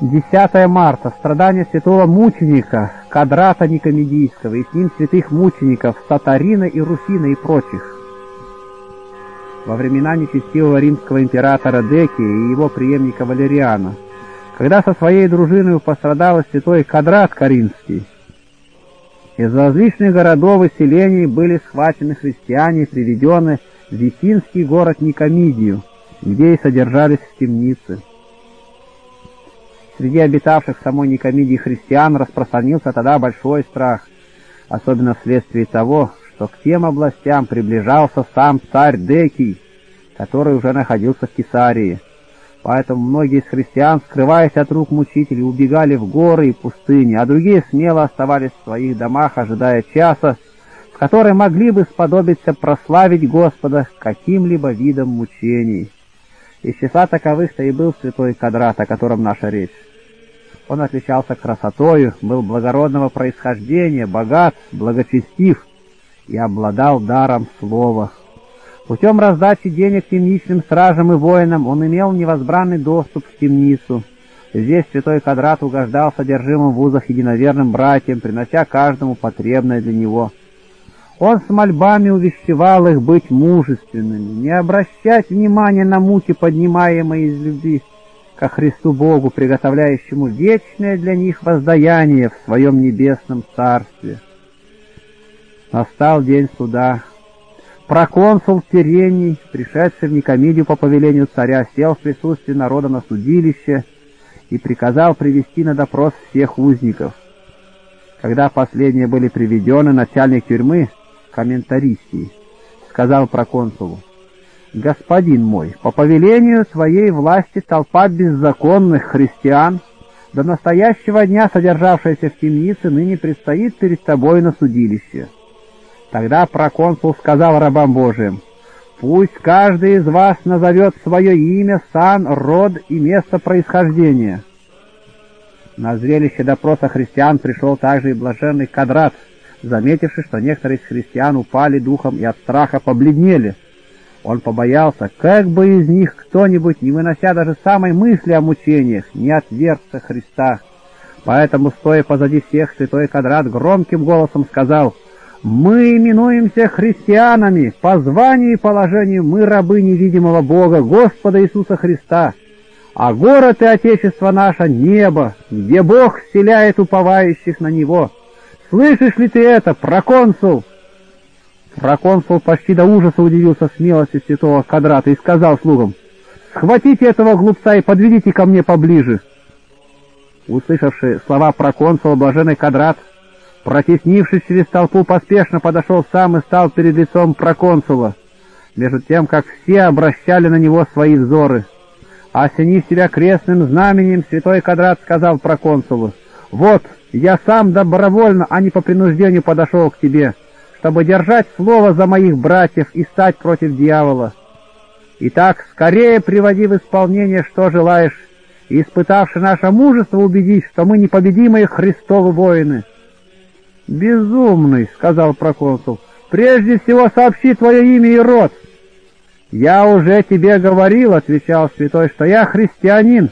10 марта. Страдания святого мученика Кадрата Никомедийского и с ним святых мучеников Сатарина и Руфина и прочих. Во времена нечестивого римского императора Декия и его преемника Валериана, когда со своей дружиной пострадал святой Кадрат Каринский, из различных городов и селений были схвачены христиане и приведены в Висинский город Никомидию, где и содержались в темнице. Среди обитавших в самой Никомидии христиан распространился тогда большой страх, особенно вследствие того, что к тем областям приближался сам царь Декий, который уже находился в Кесарии. Поэтому многие из христиан, скрываясь от рук мучителей, убегали в горы и пустыни, а другие смело оставались в своих домах, ожидая часа, в который могли бы сподобиться прославить Господа каким-либо видом мучений. Из числа таковых-то и был святой Кадрат, о котором наша речь. Он отличался красотою, был благородного происхождения, богат, благочестив и обладал даром слова. Путем раздачи денег темничным стражам и воинам он имел невозбранный доступ в темницу. Здесь святой Кадрат угождал содержимым в узах единоверным братьям, принося каждому потребное для него. Он с мольбами увещевал их быть мужественными, не обращать внимания на муки, поднимаемые из любви ко Христу Богу, приготовляющему вечное для них воздаяние в своем небесном царстве. Настал день суда. Проконсул Терений, пришедший в Никомидию по повелению царя, сел в присутствии народа на судилище и приказал привести на допрос всех узников. Когда последние были приведены, начальник тюрьмы, комментаристий, сказал проконсулу, «Господин мой, по повелению своей власти толпа беззаконных христиан, до настоящего дня содержавшаяся в темнице, ныне предстоит перед тобой на судилище». Тогда проконсул сказал рабам Божиим, «Пусть каждый из вас назовет свое имя, сан, род и место происхождения». На зрелище допроса христиан пришел также и блаженный Кадрат, заметивший, что некоторые из христиан упали духом и от страха побледнели. Он побоялся, как бы из них кто-нибудь, не вынося даже самой мысли о мучениях, не отвергся Христа. Поэтому, стоя позади всех, святой Кадрат громким голосом сказал — мы именуемся христианами, по званию и положению мы рабы невидимого Бога, Господа Иисуса Христа. А город и Отечество наше — небо, где Бог вселяет уповающих на Него. Слышишь ли ты это, проконсул?» Проконсул почти до ужаса удивился смелости святого Кадрата и сказал слугам, «Схватите этого глупца и подведите ко мне поближе». Услышавший слова проконсула, блаженный Кадрат Протеснившись через толпу, поспешно подошел сам и стал перед лицом проконсула, между тем, как все обращали на него свои взоры. Осенив себя крестным знаменем, святой Кадрат сказал проконсулу, «Вот, я сам добровольно, а не по принуждению подошел к тебе, чтобы держать слово за моих братьев и стать против дьявола. Итак, скорее приводи в исполнение, что желаешь, и, испытавши наше мужество, убедись, что мы непобедимые Христовы воины». «Безумный», — сказал проконсул, — «прежде всего сообщи твое имя и род». «Я уже тебе говорил», — отвечал святой, — «что я христианин,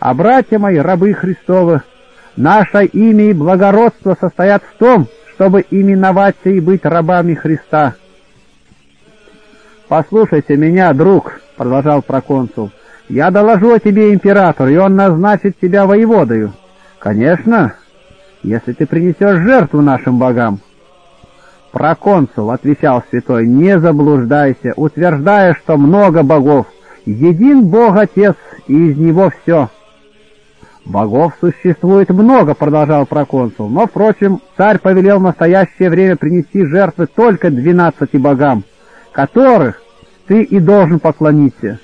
а братья мои, рабы Христовы, наше имя и благородство состоят в том, чтобы именоваться и быть рабами Христа». «Послушайте меня, друг», — продолжал проконсул, — «я доложу о тебе императору, и он назначит тебя воеводою». «Конечно», если ты принесешь жертву нашим богам. Проконсул, — отвечал святой, — не заблуждайся, утверждая, что много богов, един Бог Отец, и из Него все. Богов существует много, — продолжал проконсул, — но, впрочем, царь повелел в настоящее время принести жертвы только двенадцати богам, которых ты и должен поклониться.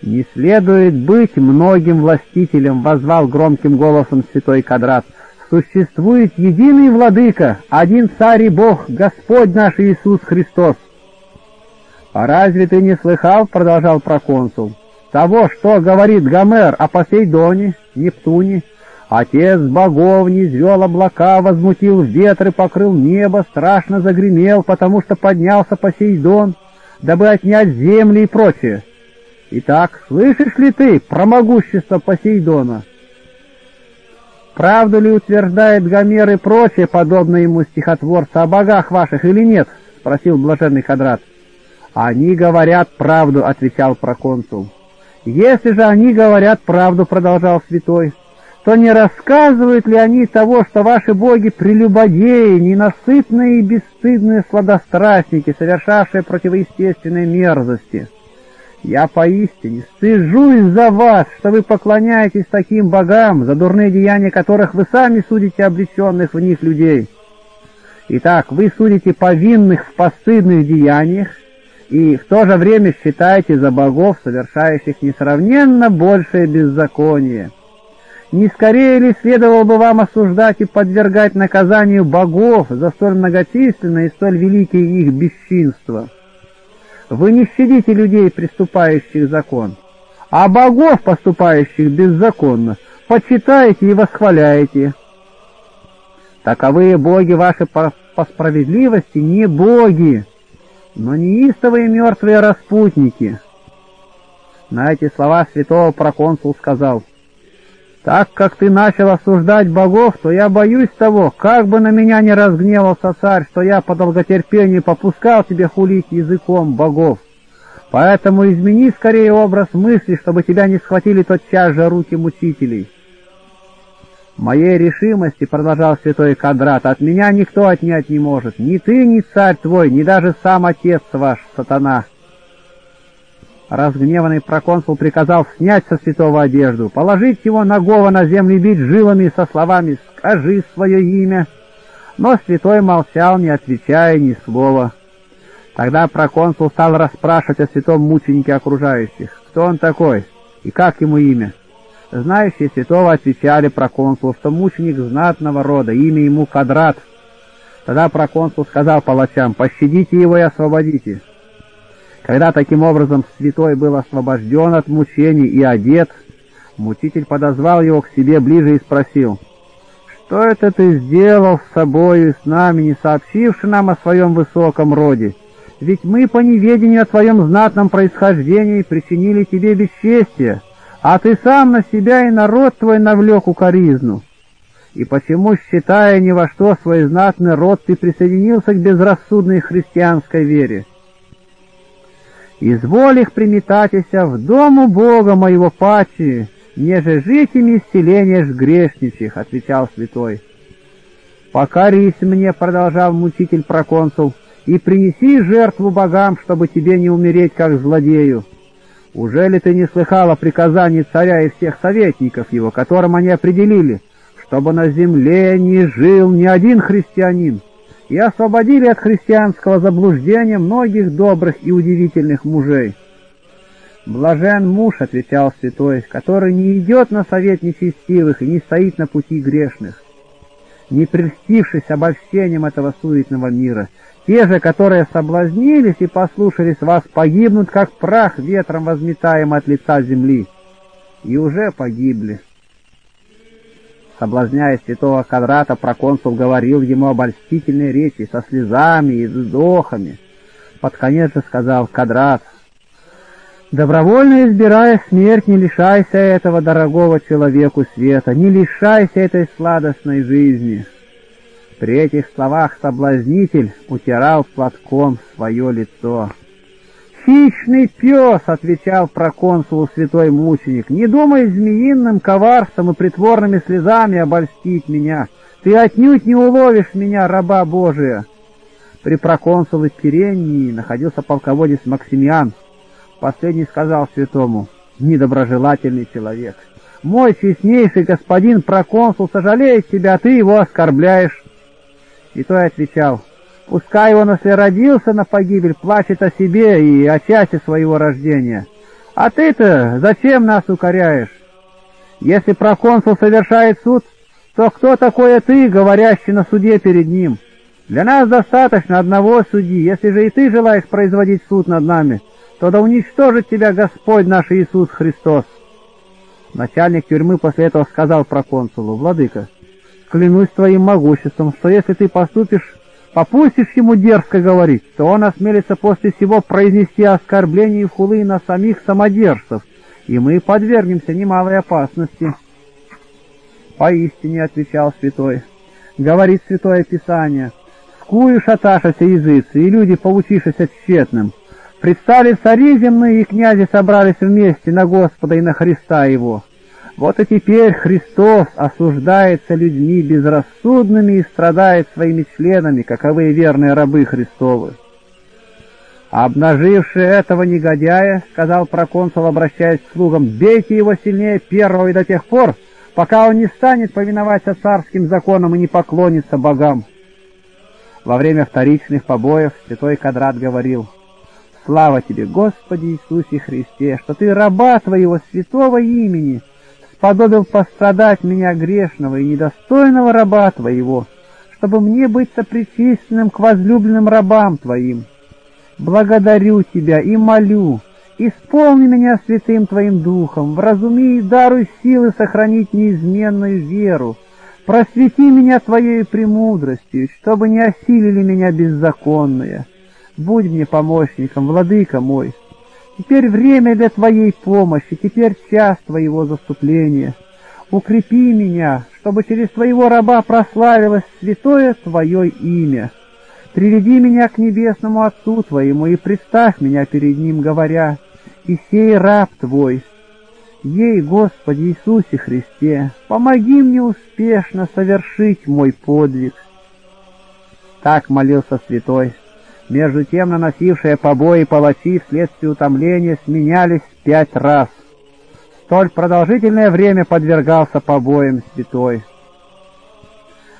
«Не следует быть многим властителем», — возвал громким голосом святой Кадрат, — существует единый владыка, один царь и бог, Господь наш Иисус Христос. «А разве ты не слыхал, — продолжал проконсул, — того, что говорит Гомер о Посейдоне, Нептуне? Отец богов низвел облака, возмутил ветры, покрыл небо, страшно загремел, потому что поднялся Посейдон, дабы отнять земли и прочее. Итак, слышишь ли ты про могущество Посейдона?» правду ли утверждает Гомер и прочие подобные ему стихотворцы о богах ваших или нет? — спросил блаженный Хадрат. «Они говорят правду», — отвечал проконсул. «Если же они говорят правду», — продолжал святой, — «то не рассказывают ли они того, что ваши боги прелюбодеи, ненасытные и бесстыдные сладострастники, совершавшие противоестественные мерзости?» Я поистине стыжусь за вас, что вы поклоняетесь таким богам, за дурные деяния которых вы сами судите облеченных в них людей. Итак, вы судите повинных в постыдных деяниях и в то же время считаете за богов, совершающих несравненно большее беззаконие. Не скорее ли следовало бы вам осуждать и подвергать наказанию богов за столь многочисленное и столь великие их бесчинства? Вы не щадите людей, приступающих закон, а богов, поступающих беззаконно, почитаете и восхваляете. Таковые боги ваши по, по справедливости не боги, но неистовые мертвые распутники. На эти слова святого проконсул сказал, «Так как ты начал осуждать богов, то я боюсь того, как бы на меня не разгневался царь, что я по долготерпению попускал тебе хулить языком богов. Поэтому измени скорее образ мысли, чтобы тебя не схватили тотчас же руки мучителей». «Моей решимости, — продолжал святой Кадрат, — от меня никто отнять не может, ни ты, ни царь твой, ни даже сам отец ваш, сатана». Разгневанный проконсул приказал снять со святого одежду, положить его нагого на землю бить жилами со словами «Скажи свое имя». Но святой молчал, не отвечая ни слова. Тогда проконсул стал расспрашивать о святом мученике окружающих, кто он такой и как ему имя. Знающие святого отвечали проконсулу, что мученик знатного рода, имя ему Кадрат. Тогда проконсул сказал палачам, пощадите его и освободите. Когда таким образом святой был освобожден от мучений и одет, мучитель подозвал его к себе ближе и спросил, «Что это ты сделал с собою и с нами, не сообщивши нам о своем высоком роде? Ведь мы по неведению о твоем знатном происхождении причинили тебе бесчестие» а ты сам на себя и народ твой навлек укоризну. И почему, считая ни во что свой знатный род, ты присоединился к безрассудной христианской вере? Изволь их приметатися в дому Бога моего пачи, неже жить ими исцеление ж грешничих, — отвечал святой. «Покорись мне», — продолжал мучитель проконсул, — «и принеси жертву богам, чтобы тебе не умереть, как злодею». Уже ли ты не слыхал о приказании царя и всех советников его, которым они определили, чтобы на земле не жил ни один христианин, и освободили от христианского заблуждения многих добрых и удивительных мужей? «Блажен муж», — отвечал святой, — «который не идет на совет нечестивых и не стоит на пути грешных, не прельстившись обольщением этого суетного мира, те же, которые соблазнились и послушались вас, погибнут, как прах ветром возметаем от лица земли. И уже погибли. Соблазняя святого Кадрата, проконсул говорил ему обольстительные речи со слезами и вздохами. Под конец же сказал Кадрат, «Добровольно избирая смерть, не лишайся этого дорогого человеку света, не лишайся этой сладостной жизни». При этих словах соблазнитель утирал платком свое лицо. «Хищный пес!» — отвечал проконсулу святой мученик. «Не думай змеиным коварством и притворными слезами обольстить меня. Ты отнюдь не уловишь меня, раба Божия!» При проконсуле Кирении находился полководец Максимиан. Последний сказал святому, «Недоброжелательный человек, мой честнейший господин проконсул сожалеет тебя, ты его оскорбляешь». И той отвечал, «Пускай он, если родился на погибель, плачет о себе и о части своего рождения. А ты-то зачем нас укоряешь? Если проконсул совершает суд, то кто такой ты, говорящий на суде перед ним? Для нас достаточно одного судьи. Если же и ты желаешь производить суд над нами, то да уничтожит тебя Господь наш Иисус Христос». Начальник тюрьмы после этого сказал проконсулу, «Владыка, клянусь твоим могуществом, что если ты поступишь, попустишь ему дерзко говорить, то он осмелится после всего произнести оскорбление и хулы на самих самодержцев, и мы подвергнемся немалой опасности. «Поистине», — отвечал святой, — «говорит святое Писание, скую шаташася языцы, и люди, получившися тщетным, предстали цари земные и князи собрались вместе на Господа и на Христа Его. Вот и теперь Христос осуждается людьми безрассудными и страдает своими членами, каковы верные рабы Христовы. Обнаживший этого негодяя, сказал проконсул, обращаясь к слугам, бейте его сильнее первого и до тех пор, пока он не станет повиноваться царским законам и не поклонится богам. Во время вторичных побоев святой Кадрат говорил, «Слава тебе, Господи Иисусе Христе, что ты раба твоего святого имени сподобил пострадать меня грешного и недостойного раба твоего, чтобы мне быть сопричисленным к возлюбленным рабам твоим. Благодарю тебя и молю, Исполни меня святым Твоим Духом, вразуми и даруй силы сохранить неизменную веру. Просвети меня Твоей премудростью, чтобы не осилили меня беззаконные. Будь мне помощником, владыка мой. Теперь время для Твоей помощи, теперь час Твоего заступления. Укрепи меня, чтобы через Твоего раба прославилось святое Твое имя. Приведи меня к небесному Отцу Твоему и представь меня перед Ним, говоря, и сей раб Твой. Ей, Господи Иисусе Христе, помоги мне успешно совершить мой подвиг. Так молился святой. Между тем наносившие побои палачи вследствие утомления сменялись пять раз. Столь продолжительное время подвергался побоям святой.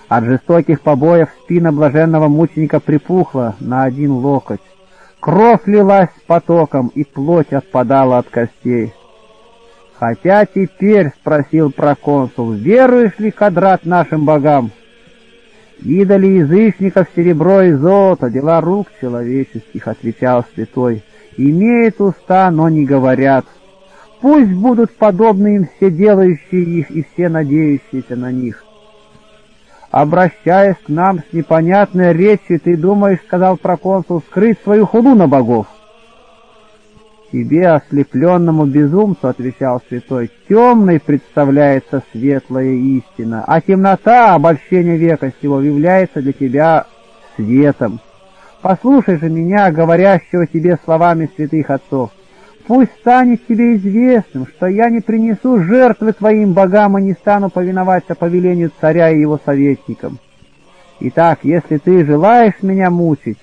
От жестоких побоев спина блаженного мученика припухла на один локоть. Кровь лилась потоком, и плоть отпадала от костей. «Хотя теперь, — спросил проконсул, — веруешь ли, кадрат, нашим богам? Идоли язычников серебро и золото, дела рук человеческих, — отвечал святой, — имеют уста, но не говорят. Пусть будут подобны им все делающие их и все надеющиеся на них. Обращаясь к нам с непонятной речью, ты думаешь, — сказал проконсул, — скрыть свою худу на богов? Тебе, ослепленному безумцу, — отвечал святой, — темной представляется светлая истина, а темнота, обольщение века сего, является для тебя светом. Послушай же меня, говорящего тебе словами святых отцов. Пусть станет тебе известным, что я не принесу жертвы твоим богам и не стану повиноваться повелению царя и его советникам. Итак, если ты желаешь меня мучить,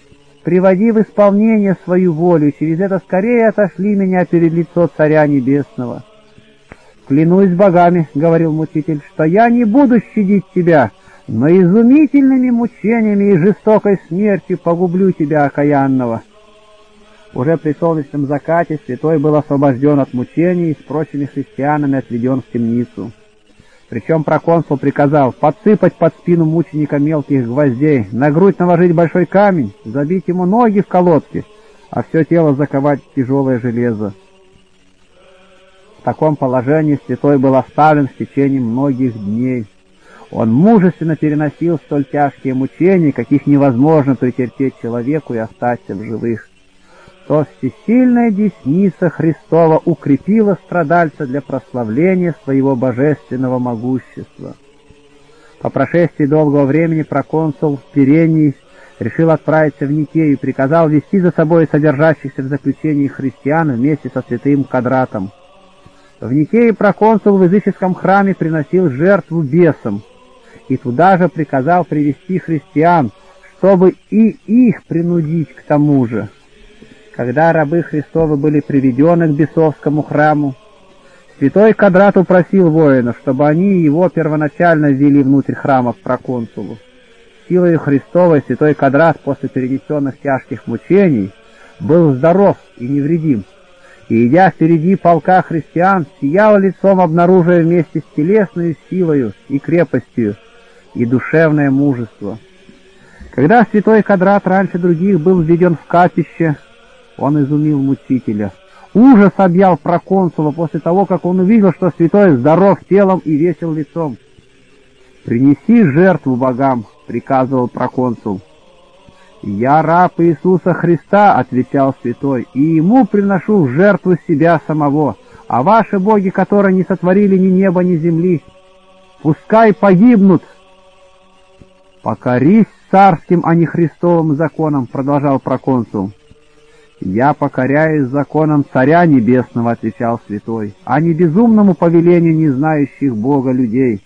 приводи в исполнение свою волю, через это скорее отошли меня перед лицо Царя Небесного. «Клянусь богами», — говорил мучитель, — «что я не буду щадить тебя, но изумительными мучениями и жестокой смертью погублю тебя, окаянного». Уже при солнечном закате святой был освобожден от мучений и с прочими христианами отведен в темницу. Причем проконсул приказал подсыпать под спину мученика мелких гвоздей, на грудь наложить большой камень, забить ему ноги в колодки, а все тело заковать в тяжелое железо. В таком положении святой был оставлен в течение многих дней. Он мужественно переносил столь тяжкие мучения, каких невозможно претерпеть человеку и остаться в живых то всесильная десница Христова укрепила страдальца для прославления своего божественного могущества. По прошествии долгого времени проконсул Пирений решил отправиться в Никею и приказал вести за собой содержащихся в заключении христиан вместе со святым Кадратом. В Никее проконсул в языческом храме приносил жертву бесам, и туда же приказал привести христиан, чтобы и их принудить к тому же. Когда рабы Христовы были приведены к бесовскому храму, святой Кадрат упросил воинов, чтобы они его первоначально ввели внутрь храма к проконсулу. Силой Христовой святой Кадрат после перенесенных тяжких мучений был здоров и невредим, и, идя впереди полка христиан, сиял лицом, обнаруживая вместе с телесной силою и крепостью и душевное мужество. Когда святой Кадрат раньше других был введен в капище, он изумил мучителя. Ужас объял проконсула после того, как он увидел, что святой здоров телом и весел лицом. «Принеси жертву богам», — приказывал проконсул. «Я раб Иисуса Христа», — отвечал святой, — «и ему приношу в жертву себя самого, а ваши боги, которые не сотворили ни неба, ни земли, пускай погибнут. «Покорись царским, а не христовым законам», — продолжал проконсул. «Я покоряюсь законам Царя Небесного», — отвечал святой, «а не безумному повелению не знающих Бога людей».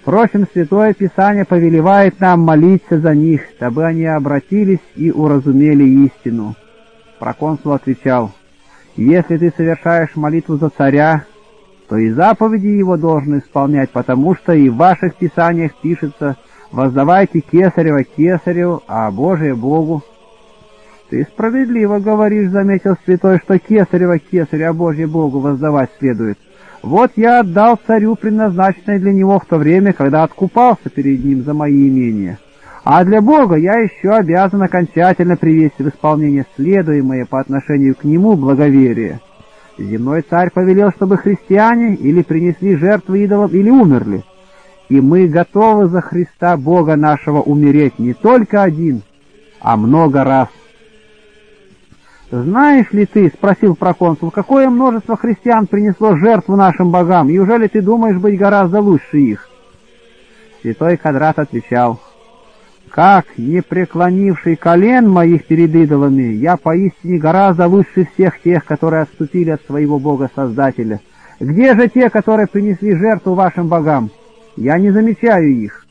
Впрочем, Святое Писание повелевает нам молиться за них, дабы они обратились и уразумели истину. Проконсул отвечал, «Если ты совершаешь молитву за царя, то и заповеди его должен исполнять, потому что и в ваших писаниях пишется — воздавайте кесарева кесарю, а Божие Богу. Ты справедливо говоришь, заметил святой, что кесарева кесарю, а Божье Богу воздавать следует. Вот я отдал царю предназначенное для него в то время, когда откупался перед ним за мои имения. А для Бога я еще обязан окончательно привести в исполнение следуемое по отношению к нему благоверие. Земной царь повелел, чтобы христиане или принесли жертвы идолам, или умерли и мы готовы за Христа Бога нашего умереть не только один, а много раз. «Знаешь ли ты, — спросил проконсул, — какое множество христиан принесло жертву нашим богам? Неужели ты думаешь быть гораздо лучше их?» Святой Кадрат отвечал, «Как, не преклонивший колен моих перед идолами, я поистине гораздо лучше всех тех, которые отступили от своего Бога-Создателя. Где же те, которые принесли жертву вашим богам?» Я не замечаю их.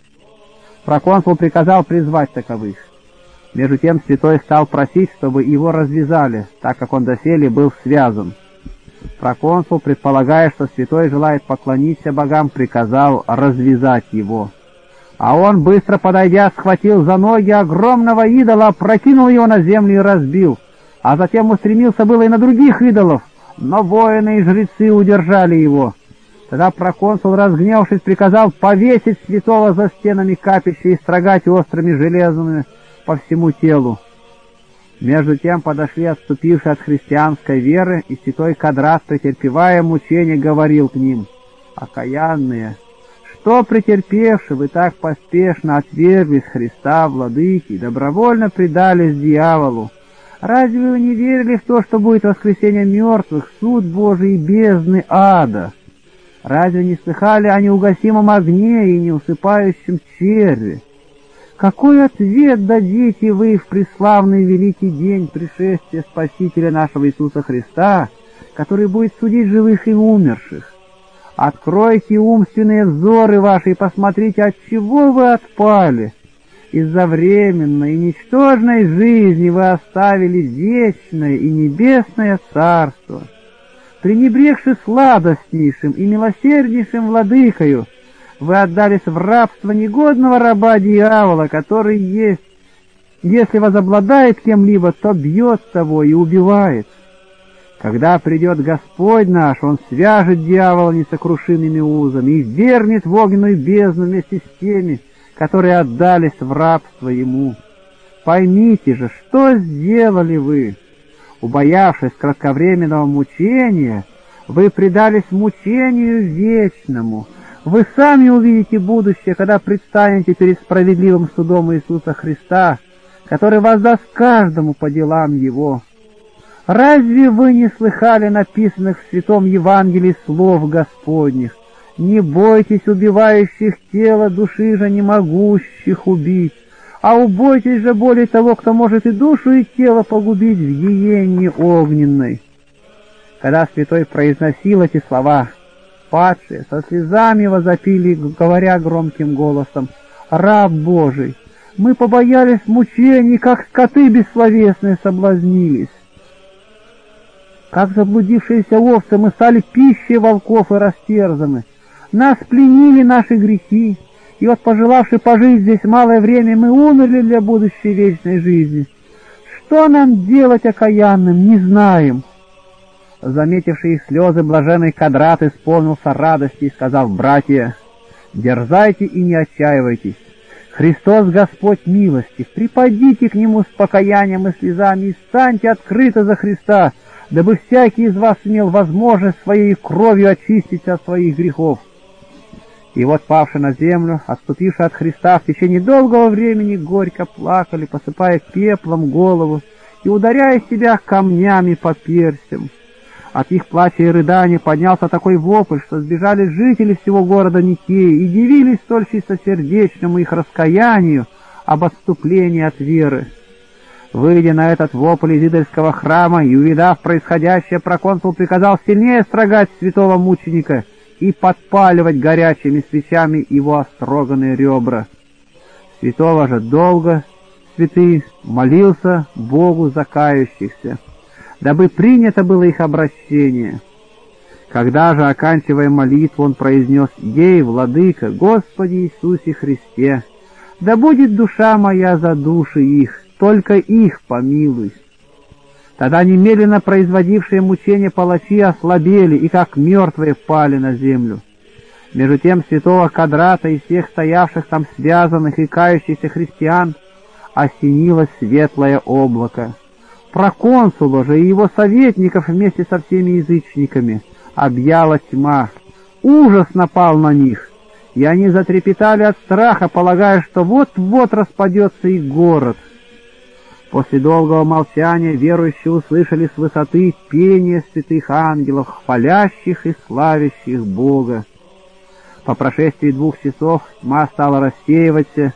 Проконсул приказал призвать таковых. Между тем святой стал просить, чтобы его развязали, так как он доселе был связан. Проконсул, предполагая, что святой желает поклониться богам, приказал развязать его. А он, быстро подойдя, схватил за ноги огромного идола, прокинул его на землю и разбил, а затем устремился было и на других идолов, но воины и жрецы удержали его. Тогда проконсул, разгневавшись, приказал повесить святого за стенами капища и строгать острыми железами по всему телу. Между тем подошли отступившие от христианской веры, и святой Кадрат, претерпевая мучения, говорил к ним, «Окаянные, что претерпевши вы так поспешно отверглись Христа, Владыки, добровольно предались дьяволу? Разве вы не верили в то, что будет воскресение мертвых, суд Божий и бездны ада?» Разве не слыхали о неугасимом огне и неусыпающем черве? Какой ответ дадите вы в преславный великий день пришествия Спасителя нашего Иисуса Христа, который будет судить живых и умерших? Откройте умственные взоры ваши и посмотрите, от чего вы отпали. Из-за временной и ничтожной жизни вы оставили вечное и небесное царство пренебрегши сладостнейшим и милосерднейшим владыкою, вы отдались в рабство негодного раба дьявола, который есть, если возобладает кем-либо, то бьет того и убивает. Когда придет Господь наш, Он свяжет дьявола несокрушимыми узами и вернет в огненную бездну вместе с теми, которые отдались в рабство Ему. Поймите же, что сделали вы?» убоявшись кратковременного мучения, вы предались мучению вечному. Вы сами увидите будущее, когда предстанете перед справедливым судом Иисуса Христа, который воздаст каждому по делам Его. Разве вы не слыхали написанных в Святом Евангелии слов Господних? Не бойтесь убивающих тело, души же не могущих убить, а убойтесь же более того, кто может и душу, и тело погубить в гиенне огненной. Когда святой произносил эти слова, падшие со слезами возопили, говоря громким голосом, «Раб Божий, мы побоялись мучений, как скоты бессловесные соблазнились. Как заблудившиеся овцы мы стали пищей волков и растерзаны. Нас пленили наши грехи, и вот, пожелавши пожить здесь малое время, мы умерли для будущей вечной жизни. Что нам делать окаянным, не знаем. Заметивший их слезы, блаженный Кадрат исполнился радости и сказал, «Братья, дерзайте и не отчаивайтесь. Христос Господь милости, припадите к Нему с покаянием и слезами и станьте открыто за Христа, дабы всякий из вас имел возможность своей кровью очиститься от своих грехов. И вот, павши на землю, отступивши от Христа, в течение долгого времени горько плакали, посыпая пеплом голову и ударяя себя камнями по перстям. От их плача и рыдания поднялся такой вопль, что сбежали жители всего города Никеи и дивились столь чистосердечному их раскаянию об отступлении от веры. Выйдя на этот вопль из идольского храма и увидав происходящее, проконсул приказал сильнее строгать святого мученика и подпаливать горячими свечами его остроганные ребра. Святого же долго святый молился Богу за дабы принято было их обращение. Когда же, оканчивая молитву, он произнес «Ей, Владыка, Господи Иисусе Христе, да будет душа моя за души их, только их помилуй». Тогда немедленно производившие мучения палачи ослабели и как мертвые пали на землю. Между тем святого Кадрата и всех стоявших там связанных и кающихся христиан осенило светлое облако. Проконсула же и его советников вместе со всеми язычниками объяла тьма. Ужас напал на них, и они затрепетали от страха, полагая, что вот-вот распадется их город. После долгого молчания верующие услышали с высоты пение святых ангелов, хвалящих и славящих Бога. По прошествии двух часов тьма стала рассеиваться,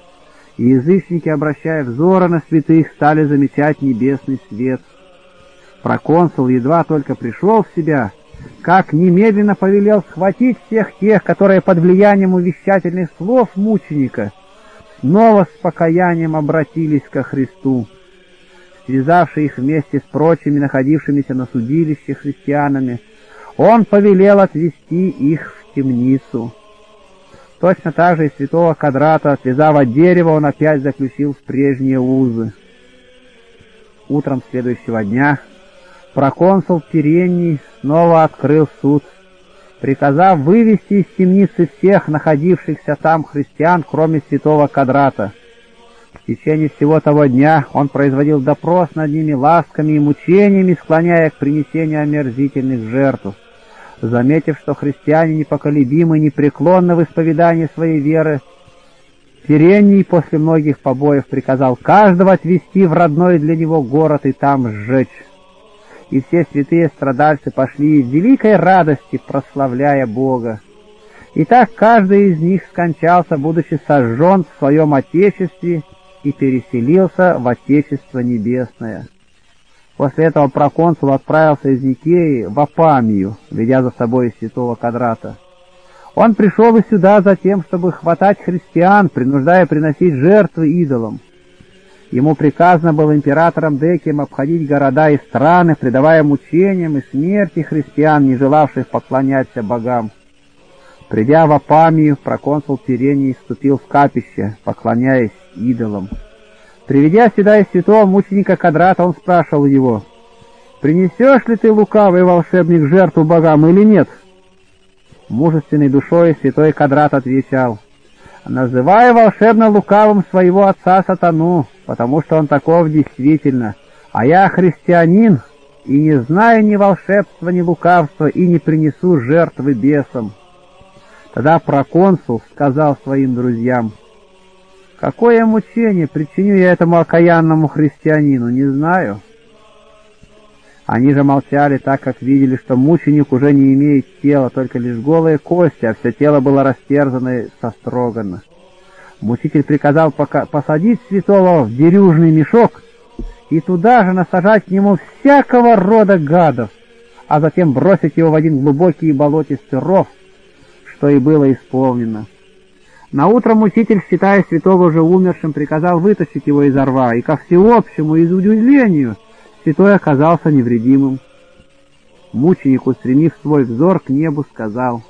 и язычники, обращая взоры на святых, стали замечать небесный свет. Проконсул едва только пришел в себя, как немедленно повелел схватить всех тех, которые под влиянием увещательных слов мученика снова с покаянием обратились ко Христу. Связавший их вместе с прочими находившимися на судилище христианами, он повелел отвести их в темницу. Точно так же и святого Кадрата, отвязав от дерева, он опять заключил в прежние узы. Утром следующего дня проконсул Тирений снова открыл суд, приказав вывести из темницы всех находившихся там христиан, кроме святого Кадрата. В течение всего того дня он производил допрос над ними ласками и мучениями, склоняя к принесению омерзительных жертв. Заметив, что христиане непоколебимы непреклонны в исповедании своей веры, Сирений после многих побоев приказал каждого отвезти в родной для него город и там сжечь. И все святые страдальцы пошли в великой радости, прославляя Бога. И так каждый из них скончался, будучи сожжен в своем Отечестве и переселился в Отечество Небесное. После этого проконсул отправился из Никеи в Апамию, ведя за собой святого Кадрата. Он пришел и сюда за тем, чтобы хватать христиан, принуждая приносить жертвы идолам. Ему приказано было императором Декием обходить города и страны, предавая мучениям и смерти христиан, не желавших поклоняться богам. Придя в Апамию, проконсул Тирений вступил в капище, поклоняясь идолам. Приведя сюда из святого мученика Кадрата, он спрашивал его, «Принесешь ли ты, лукавый волшебник, жертву богам или нет?» Мужественной душой святой Кадрат отвечал, «Называй волшебно лукавым своего отца сатану, потому что он таков действительно, а я христианин, и не знаю ни волшебства, ни лукавства, и не принесу жертвы бесам». Тогда проконсул сказал своим друзьям, Какое мучение причиню я этому окаянному христианину, не знаю. Они же молчали, так как видели, что мученик уже не имеет тела, только лишь голые кости, а все тело было растерзано и сострогано. Мучитель приказал пока посадить святого в дерюжный мешок и туда же насажать к нему всякого рода гадов, а затем бросить его в один глубокий болотистый ров, что и было исполнено. Наутро мучитель, считая святого уже умершим, приказал вытащить его из рва, и ко всеобщему из удивлению святой оказался невредимым. Мученик, устремив свой взор к небу, сказал,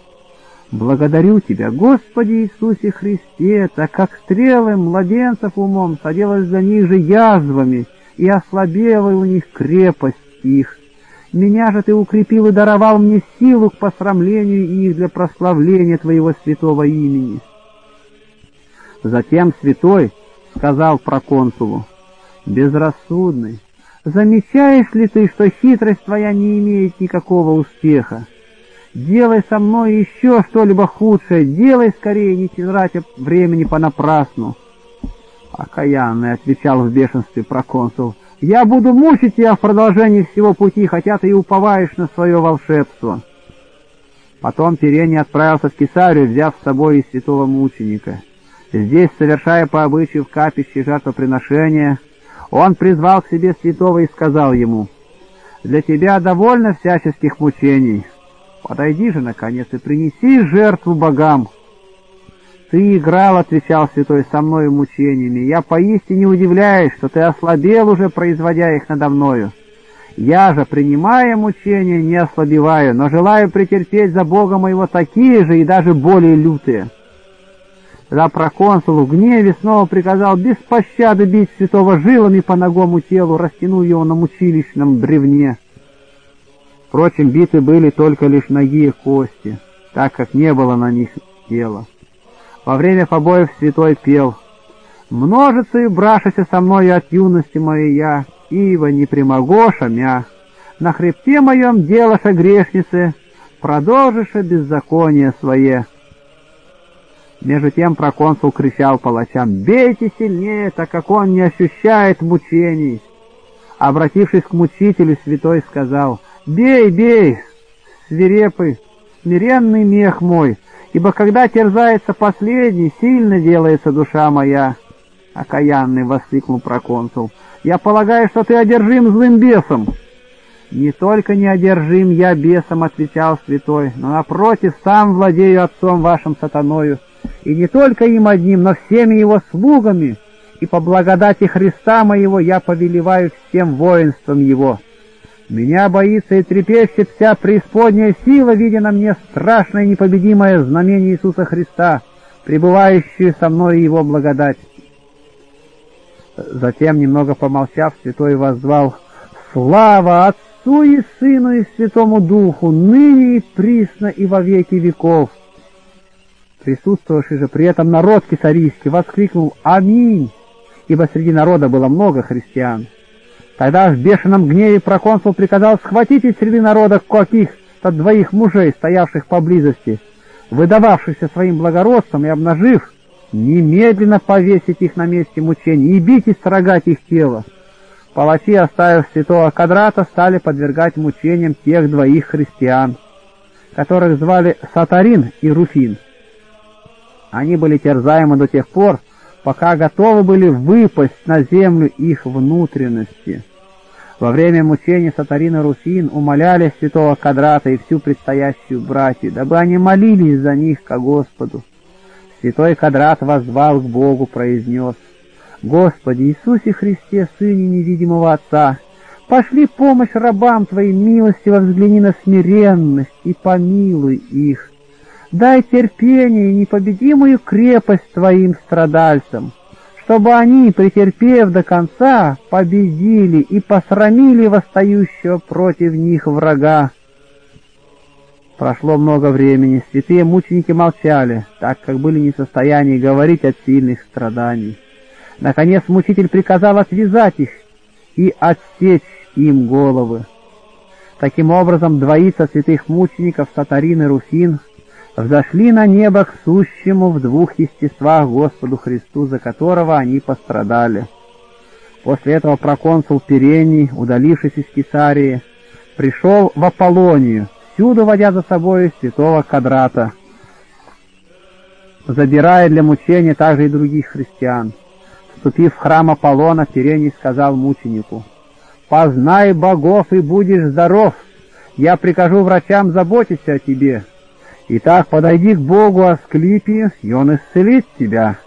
«Благодарю Тебя, Господи Иисусе Христе, так как стрелы младенцев умом соделась за них же язвами, и ослабела у них крепость их. Меня же Ты укрепил и даровал мне силу к посрамлению их для прославления Твоего святого имени». Затем святой сказал проконсулу, «Безрассудный, замечаешь ли ты, что хитрость твоя не имеет никакого успеха? Делай со мной еще что-либо худшее, делай скорее, не тратя времени понапрасну». Окаянный, — отвечал в бешенстве проконсул, — Я буду мучить тебя в продолжении всего пути, хотя ты и уповаешь на свое волшебство». Потом Перений отправился в Кесарию, взяв с собой и святого мученика. Здесь, совершая по обычаю в капище жертвоприношения, он призвал к себе святого и сказал ему, «Для тебя довольно всяческих мучений. Подойди же, наконец, и принеси жертву богам». «Ты играл, — отвечал святой, — со мною мучениями. Я поистине удивляюсь, что ты ослабел уже, производя их надо мною. Я же, принимая мучения, не ослабеваю, но желаю претерпеть за Бога моего такие же и даже более лютые». Тогда проконсул в гневе снова приказал без пощады бить святого жилами по ногому телу, растянув его на мучилищном бревне. Впрочем, биты были только лишь ноги и кости, так как не было на них тела. Во время побоев святой пел «Множится и брашися со мною от юности моей я, ива не примогоша мя, на хребте моем делаша грешницы, продолжиша беззаконие свое». Между тем проконсул кричал палачам «Бейте сильнее, так как он не ощущает мучений». Обратившись к мучителю, святой сказал «Бей, бей, свирепый, смиренный мех мой, ибо когда терзается последний, сильно делается душа моя». Окаянный воскликнул проконсул «Я полагаю, что ты одержим злым бесом». «Не только не одержим я бесом», — отвечал святой, «но, напротив, сам владею отцом вашим сатаною, и не только им одним, но всеми его слугами, и по благодати Христа моего я повелеваю всем воинством его. Меня боится и трепещет вся преисподняя сила, видя на мне страшное непобедимое знамение Иисуса Христа, пребывающее со мной его благодать. Затем, немного помолчав, святой воззвал «Слава Отцу и Сыну и Святому Духу, ныне и присно и во веки веков!» Присутствовавший же при этом народ кесарийский воскликнул «Аминь!», ибо среди народа было много христиан. Тогда в бешеном гневе проконсул приказал схватить из среды народа каких-то двоих мужей, стоявших поблизости, выдававшихся своим благородством и обнажив, немедленно повесить их на месте мучений и бить и строгать их тело. Палачи, оставив святого Кадрата, стали подвергать мучениям тех двоих христиан, которых звали Сатарин и Руфин. Они были терзаемы до тех пор, пока готовы были выпасть на землю их внутренности. Во время мучений Сатарина Руфин умоляли святого Кадрата и всю предстоящую братью, дабы они молились за них ко Господу. Святой Кадрат воззвал к Богу, произнес, «Господи Иисусе Христе, Сыне невидимого Отца, пошли помощь рабам Твоим, милостиво взгляни на смиренность и помилуй их, Дай терпение непобедимую крепость твоим страдальцам, чтобы они, претерпев до конца, победили и посрамили восстающего против них врага. Прошло много времени, святые мученики молчали, так как были не в состоянии говорить от сильных страданий. Наконец мучитель приказал отвязать их и отсечь им головы. Таким образом, двоица святых мучеников Сатарин и Руфин — взошли на небо к сущему в двух естествах Господу Христу, за которого они пострадали. После этого проконсул Перений, удалившись из Кесарии, пришел в Аполлонию, всюду водя за собой святого Кадрата, забирая для мучения также и других христиан. Вступив в храм Аполлона, Перений сказал мученику, «Познай богов и будешь здоров, я прикажу врачам заботиться о тебе». Итак, подойди к Богу Асклипии, и Он исцелит тебя.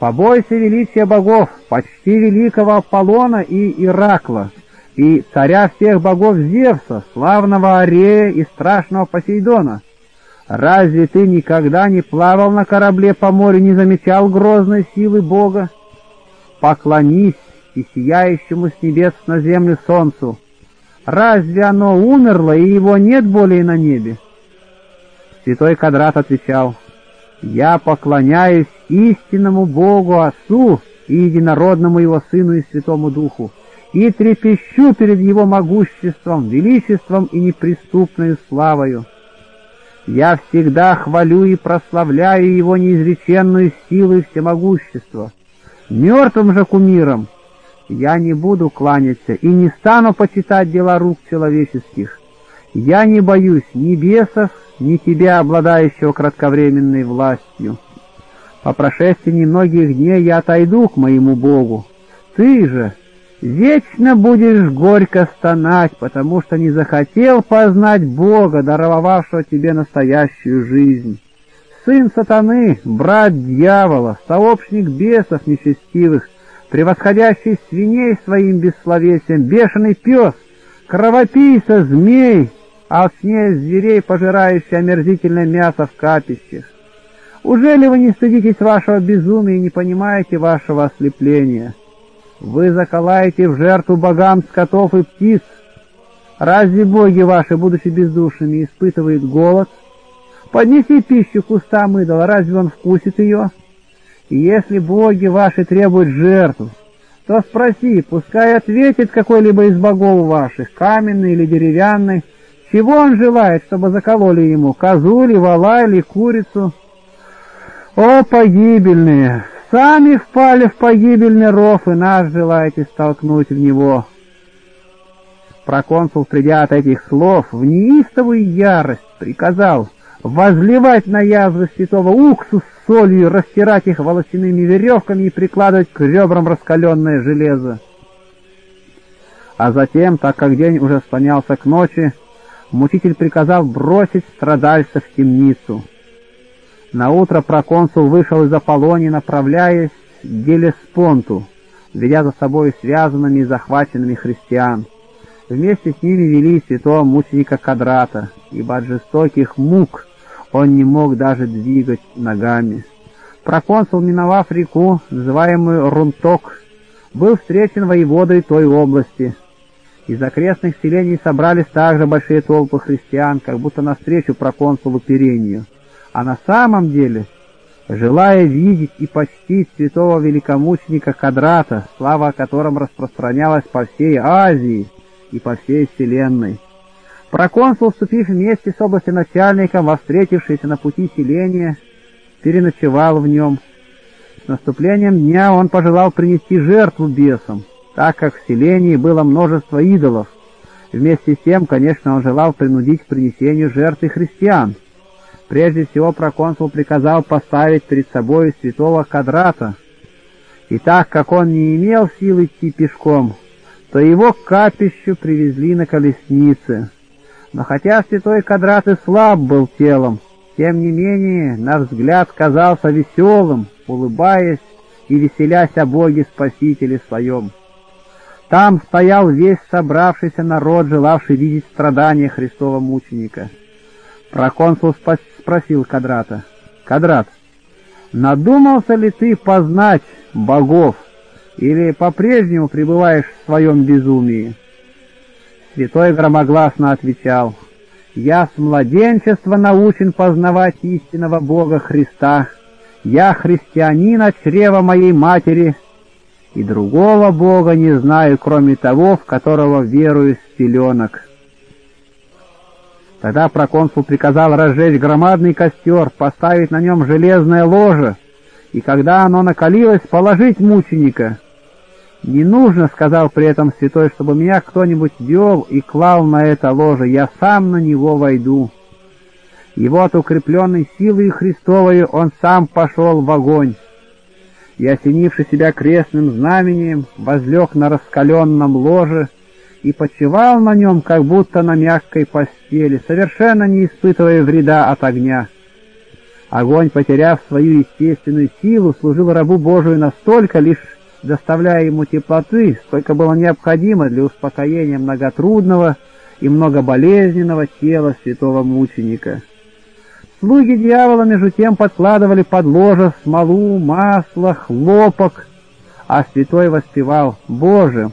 Побойся величия богов, почти великого Аполлона и Иракла, и царя всех богов Зевса, славного Арея и страшного Посейдона. Разве ты никогда не плавал на корабле по морю, не замечал грозной силы Бога? Поклонись и сияющему с небес на землю солнцу. Разве оно умерло, и его нет более на небе? Святой Кадрат отвечал, «Я поклоняюсь истинному Богу Отцу и единородному Его Сыну и Святому Духу, и трепещу перед Его могуществом, величеством и неприступной славою. Я всегда хвалю и прославляю Его неизреченную силу и всемогущество. Мертвым же кумиром Я не буду кланяться и не стану почитать дела рук человеческих. Я не боюсь ни бесов, ни тебя, обладающего кратковременной властью. По прошествии немногих дней я отойду к моему Богу. Ты же вечно будешь горько стонать, потому что не захотел познать Бога, даровавшего тебе настоящую жизнь. Сын сатаны, брат дьявола, сообщник бесов нечестивых, превосходящий свиней своим бессловесием, бешеный пес, кровопийца, змей, алчнее зверей, пожирающий омерзительное мясо в капищах. Уже ли вы не стыдитесь вашего безумия и не понимаете вашего ослепления? Вы заколаете в жертву богам скотов и птиц. Разве боги ваши, будучи бездушными, испытывают голод? Поднеси пищу к устам идола, разве он вкусит ее? И если боги ваши требуют жертву, то спроси, пускай ответит какой-либо из богов ваших, каменный или деревянный, чего он желает, чтобы закололи ему, козу ли, вола или курицу? О, погибельные! Сами впали в погибельный ров, и нас желаете столкнуть в него. Проконсул, придя от этих слов, в неистовую ярость приказал возливать на язвы святого уксус с солью, растирать их волосяными веревками и прикладывать к ребрам раскаленное железо. А затем, так как день уже склонялся к ночи, мучитель приказал бросить страдальца в темницу. Наутро проконсул вышел из Аполлонии, направляясь к Гелеспонту, ведя за собой связанными и захваченными христиан. Вместе с ними вели святого мученика Кадрата, ибо от жестоких мук он не мог даже двигать ногами. Проконсул, миновав реку, называемую Рунток, был встречен воеводой той области. Из окрестных селений собрались также большие толпы христиан, как будто навстречу проконсулу Перению а на самом деле, желая видеть и почтить святого великомученика Кадрата, слава о котором распространялась по всей Азии и по всей Вселенной. Проконсул, вступив вместе с областеначальником во встретившееся на пути селение, переночевал в нем. С наступлением дня он пожелал принести жертву бесам, так как в селении было множество идолов. Вместе с тем, конечно, он желал принудить к принесению жертвы христиан — Прежде всего проконсул приказал поставить перед собой святого Кадрата, и так как он не имел сил идти пешком, то его к капищу привезли на колеснице. Но хотя святой Кадрат и слаб был телом, тем не менее, на взгляд казался веселым, улыбаясь и веселясь о Боге Спасителе своем. Там стоял весь собравшийся народ, желавший видеть страдания Христова мученика. Проконсул спросил Кадрата. «Кадрат, надумался ли ты познать богов, или по-прежнему пребываешь в своем безумии?» Святой громогласно отвечал, «Я с младенчества научен познавать истинного Бога Христа. Я христианин от чрева моей матери, и другого Бога не знаю, кроме того, в которого верую с пеленок». Тогда проконсул приказал разжечь громадный костер, поставить на нем железное ложе, и когда оно накалилось, положить мученика. «Не нужно, — сказал при этом святой, — чтобы меня кто-нибудь вел и клал на это ложе, я сам на него войду». И вот, укрепленный силой Христовой, он сам пошел в огонь. И, осенивший себя крестным знамением, возлег на раскаленном ложе, и почивал на нем, как будто на мягкой постели, совершенно не испытывая вреда от огня. Огонь, потеряв свою естественную силу, служил рабу Божию настолько, лишь доставляя ему теплоты, сколько было необходимо для успокоения многотрудного и многоболезненного тела святого мученика. Слуги дьявола, между тем, подкладывали под ложе смолу, масло, хлопок, а святой воспевал «Боже,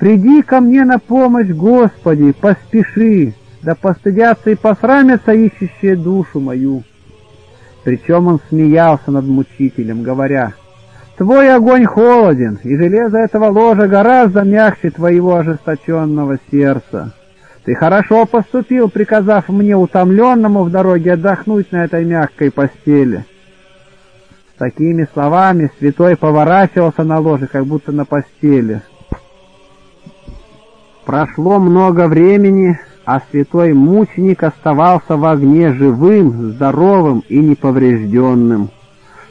Приди ко мне на помощь, Господи, поспеши, да постыдятся и посрамятся ищущие душу мою. Причем он смеялся над мучителем, говоря, «Твой огонь холоден, и железо этого ложа гораздо мягче твоего ожесточенного сердца. Ты хорошо поступил, приказав мне, утомленному в дороге, отдохнуть на этой мягкой постели». С такими словами святой поворачивался на ложе, как будто на постели, Прошло много времени, а святой мученик оставался в огне живым, здоровым и неповрежденным.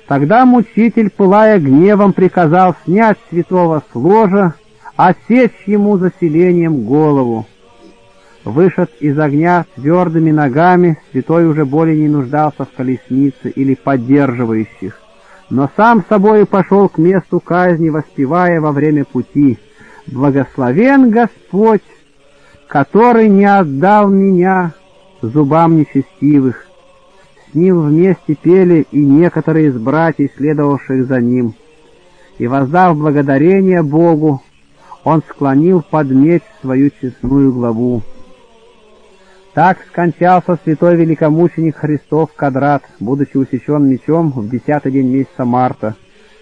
Тогда мучитель, пылая гневом, приказал снять святого с ложа, осечь ему заселением голову. Вышед из огня твердыми ногами, святой уже более не нуждался в колеснице или поддерживающих, но сам собой пошел к месту казни, воспевая во время пути «Благословен Господь, который не отдал меня зубам нечестивых». С ним вместе пели и некоторые из братьев, следовавших за ним. И, воздав благодарение Богу, он склонил под меч свою честную главу. Так скончался святой великомученик Христов Кадрат, будучи усечен мечом в десятый день месяца марта,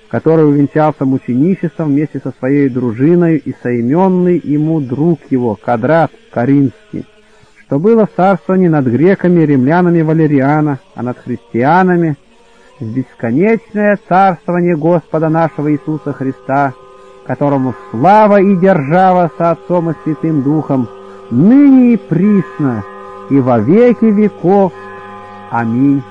который увенчался мученичеством вместе со своей дружиной и соименный ему друг его, Кадрат Каринский, что было царство не над греками римлянами Валериана, а над христианами, в бесконечное царствование Господа нашего Иисуса Христа, которому слава и держава со Отцом и Святым Духом, ныне и присно, и во веки веков. Аминь.